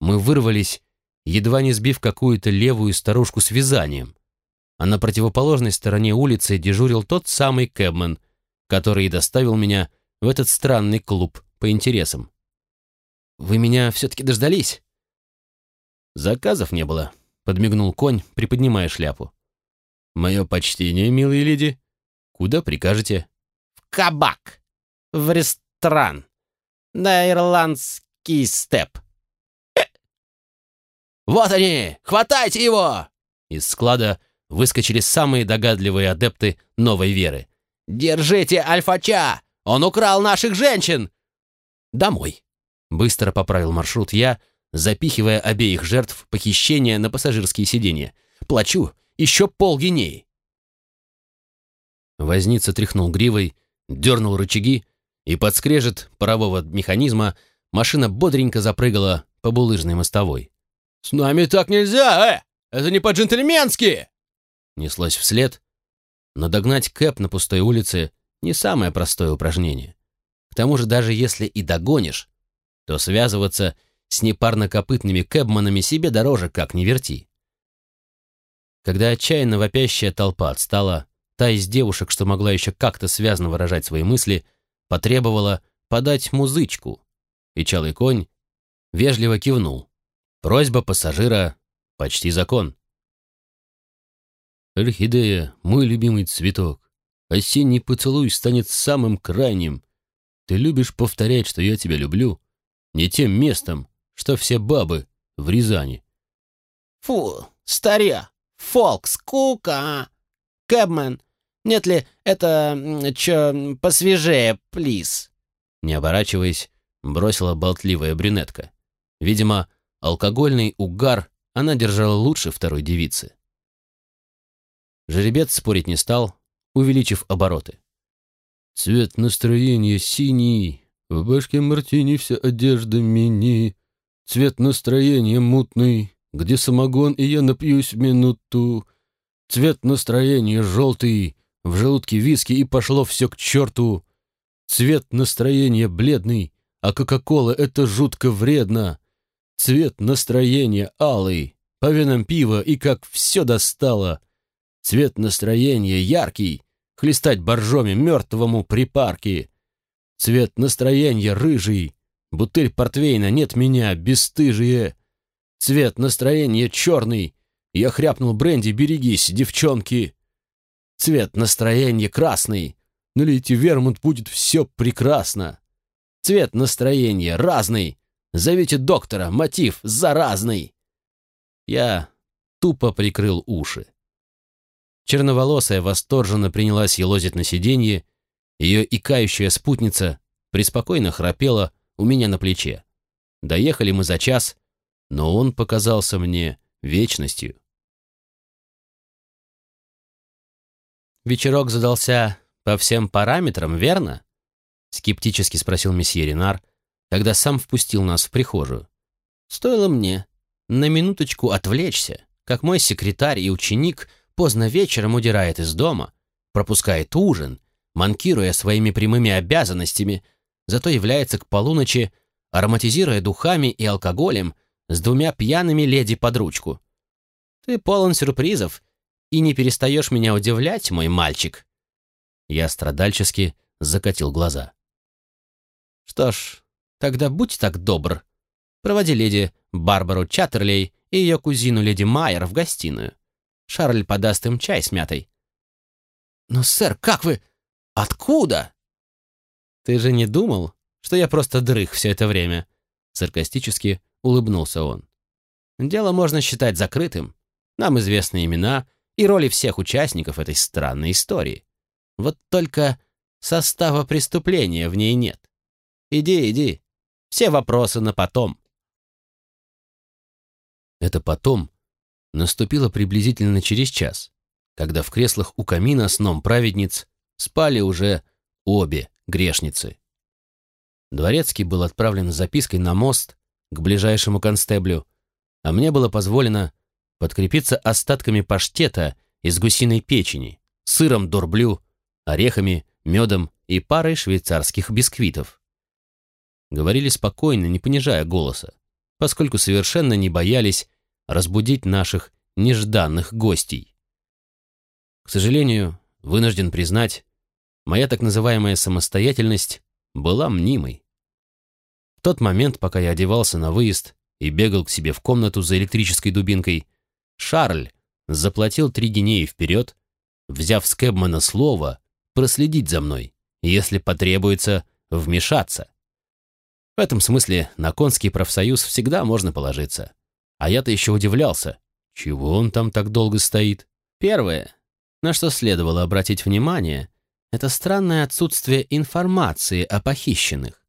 мы вырвались, едва не сбив какую-то левую старушку с вязанием, а на противоположной стороне улицы дежурил тот самый кэбмен, который и доставил меня в этот странный клуб по интересам. «Вы меня все-таки дождались?» «Заказов не было», — подмигнул конь, приподнимая шляпу. «Мое почтение, милые леди. Куда прикажете?» «В кабак. В ресторан. На ирландский степ». «Вот они! Хватайте его!» Из склада выскочили самые догадливые адепты новой веры. «Держите Альфача! Он украл наших женщин!» «Домой!» Быстро поправил маршрут я, запихивая обеих жертв похищения на пассажирские сиденья. «Плачу! Еще полгинеи!» Возница тряхнул гривой, дернул рычаги, и под скрежет парового механизма машина бодренько запрыгала по булыжной мостовой. «С нами так нельзя, э! Это не по-джентльменски!» Неслось вслед, но догнать Кэп на пустой улице не самое простое упражнение. К тому же даже если и догонишь, то связываться с непарнокопытными кэбманами себе дороже, как ни верти. Когда отчаянно вопящая толпа отстала, та из девушек, что могла еще как-то связно выражать свои мысли, потребовала подать музычку, и чалый конь вежливо кивнул. Просьба пассажира — почти закон. Орхидея, мой любимый цветок. Осенний поцелуй станет самым крайним. Ты любишь повторять, что я тебя люблю, не тем местом, что все бабы в Рязани. Фу, старя, фолк, скука. Кэбмен, нет ли это, чё, посвежее, плиз? Не оборачиваясь, бросила болтливая брюнетка. Видимо, алкогольный угар она держала лучше второй девицы. Жеребец спорить не стал, увеличив обороты. «Цвет настроения синий, в башке мартини вся одежда мини, цвет настроения мутный, где самогон и я напьюсь минуту, цвет настроения желтый, в желудке виски и пошло все к черту, цвет настроения бледный, а Кока-Кола — это жутко вредно, цвет настроения алый, по венам пива и как все достало — Цвет настроения яркий, хлестать боржоми мертвому припарки. Цвет настроения рыжий, бутыль портвейна нет меня, бесстыжие. Цвет настроения черный, я хряпнул бренди, берегись, девчонки. Цвет настроения красный, налейте вермут, будет все прекрасно. Цвет настроения разный, зовите доктора, мотив заразный. Я тупо прикрыл уши. Черноволосая восторженно принялась елозить на сиденье, ее икающая спутница преспокойно храпела у меня на плече. Доехали мы за час, но он показался мне вечностью. «Вечерок задался по всем параметрам, верно?» — скептически спросил месье Ренар, когда сам впустил нас в прихожую. «Стоило мне на минуточку отвлечься, как мой секретарь и ученик поздно вечером удирает из дома, пропускает ужин, манкируя своими прямыми обязанностями, зато является к полуночи, ароматизируя духами и алкоголем с двумя пьяными леди под ручку. Ты полон сюрпризов и не перестаешь меня удивлять, мой мальчик. Я страдальчески закатил глаза. Что ж, тогда будь так добр. Проводи леди Барбару Чаттерлей и ее кузину леди Майер в гостиную. Шарль подаст им чай с мятой. «Но, сэр, как вы? Откуда?» «Ты же не думал, что я просто дрых все это время?» Саркастически улыбнулся он. «Дело можно считать закрытым. Нам известны имена и роли всех участников этой странной истории. Вот только состава преступления в ней нет. Иди, иди. Все вопросы на потом». Это потом наступило приблизительно через час, когда в креслах у камина сном праведниц спали уже обе грешницы. Дворецкий был отправлен с запиской на мост к ближайшему констеблю, а мне было позволено подкрепиться остатками паштета из гусиной печени, сыром дорблю, орехами, медом и парой швейцарских бисквитов. Говорили спокойно, не понижая голоса, поскольку совершенно не боялись разбудить наших нежданных гостей. К сожалению, вынужден признать, моя так называемая самостоятельность была мнимой. В тот момент, пока я одевался на выезд и бегал к себе в комнату за электрической дубинкой, Шарль заплатил три гинеи вперед, взяв с Кэбмана слово проследить за мной, если потребуется вмешаться. В этом смысле на конский профсоюз всегда можно положиться. А я-то еще удивлялся, чего он там так долго стоит. Первое, на что следовало обратить внимание, это странное отсутствие информации о похищенных.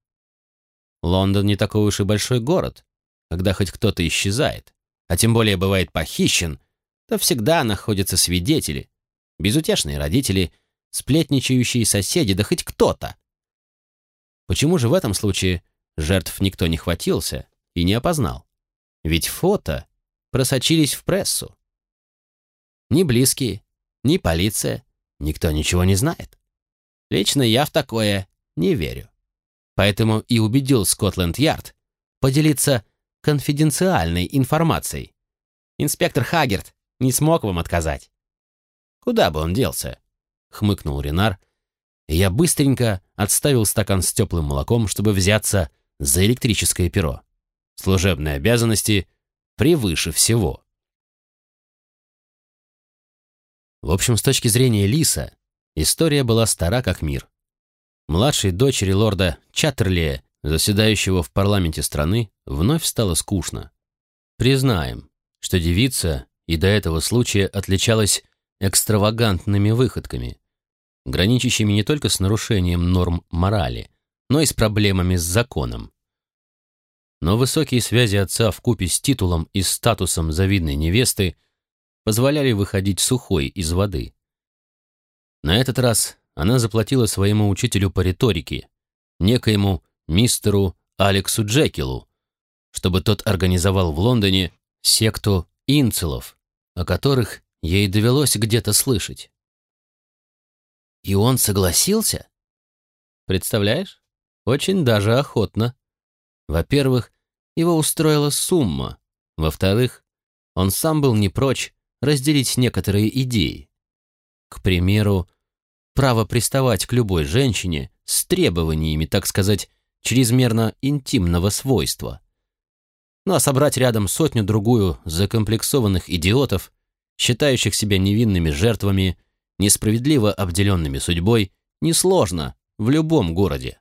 Лондон не такой уж и большой город, когда хоть кто-то исчезает, а тем более бывает похищен, то всегда находятся свидетели, безутешные родители, сплетничающие соседи, да хоть кто-то. Почему же в этом случае жертв никто не хватился и не опознал? Ведь фото просочились в прессу. Ни близкие, ни полиция, никто ничего не знает. Лично я в такое не верю. Поэтому и убедил Скотланд-Ярд поделиться конфиденциальной информацией. Инспектор Хагерт не смог вам отказать. Куда бы он делся? Хмыкнул Ренар, я быстренько отставил стакан с теплым молоком, чтобы взяться за электрическое перо. Служебные обязанности превыше всего. В общем, с точки зрения Лиса, история была стара как мир. Младшей дочери лорда Чаттерлия, заседающего в парламенте страны, вновь стало скучно. Признаем, что девица и до этого случая отличалась экстравагантными выходками, граничащими не только с нарушением норм морали, но и с проблемами с законом. Но высокие связи отца в купе с титулом и статусом завидной невесты позволяли выходить сухой из воды. На этот раз она заплатила своему учителю по риторике, некоему мистеру Алексу Джекилу, чтобы тот организовал в Лондоне секту инцелов, о которых ей довелось где-то слышать. И он согласился? Представляешь? Очень даже охотно. Во-первых, его устроила сумма. Во-вторых, он сам был не прочь разделить некоторые идеи. К примеру, право приставать к любой женщине с требованиями, так сказать, чрезмерно интимного свойства. Ну а собрать рядом сотню-другую закомплексованных идиотов, считающих себя невинными жертвами, несправедливо обделенными судьбой, несложно в любом городе.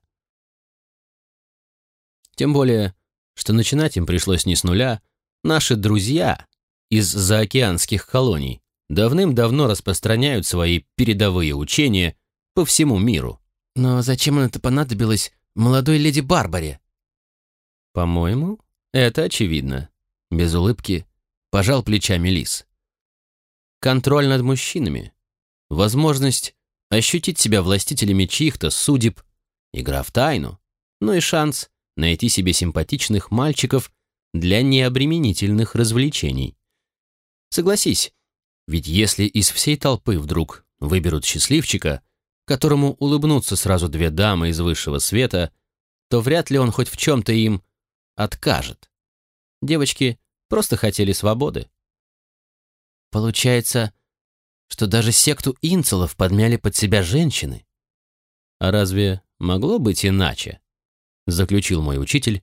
Тем более, что начинать им пришлось не с нуля, наши друзья из заокеанских колоний давным-давно распространяют свои передовые учения по всему миру. Но зачем это понадобилось молодой леди Барбаре? По-моему, это очевидно. Без улыбки пожал плечами Лис. Контроль над мужчинами. Возможность ощутить себя властителями чьих-то судеб. Игра в тайну. Ну и шанс найти себе симпатичных мальчиков для необременительных развлечений. Согласись, ведь если из всей толпы вдруг выберут счастливчика, которому улыбнутся сразу две дамы из высшего света, то вряд ли он хоть в чем-то им откажет. Девочки просто хотели свободы. Получается, что даже секту инцелов подмяли под себя женщины. А разве могло быть иначе? Заключил мой учитель.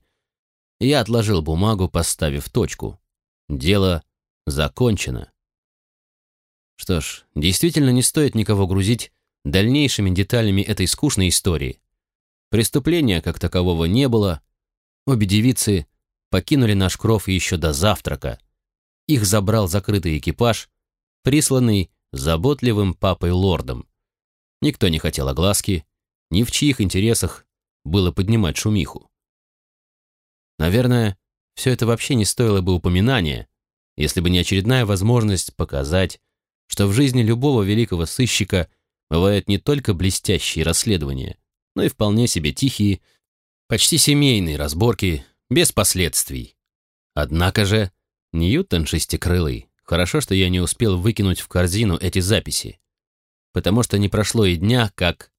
Я отложил бумагу, поставив точку. Дело закончено. Что ж, действительно не стоит никого грузить дальнейшими деталями этой скучной истории. Преступления как такового не было. Обе девицы покинули наш кров еще до завтрака. Их забрал закрытый экипаж, присланный заботливым папой-лордом. Никто не хотел огласки, ни в чьих интересах было поднимать шумиху. Наверное, все это вообще не стоило бы упоминания, если бы не очередная возможность показать, что в жизни любого великого сыщика бывают не только блестящие расследования, но и вполне себе тихие, почти семейные разборки без последствий. Однако же Ньютон Шестикрылый, Хорошо, что я не успел выкинуть в корзину эти записи, потому что не прошло и дня, как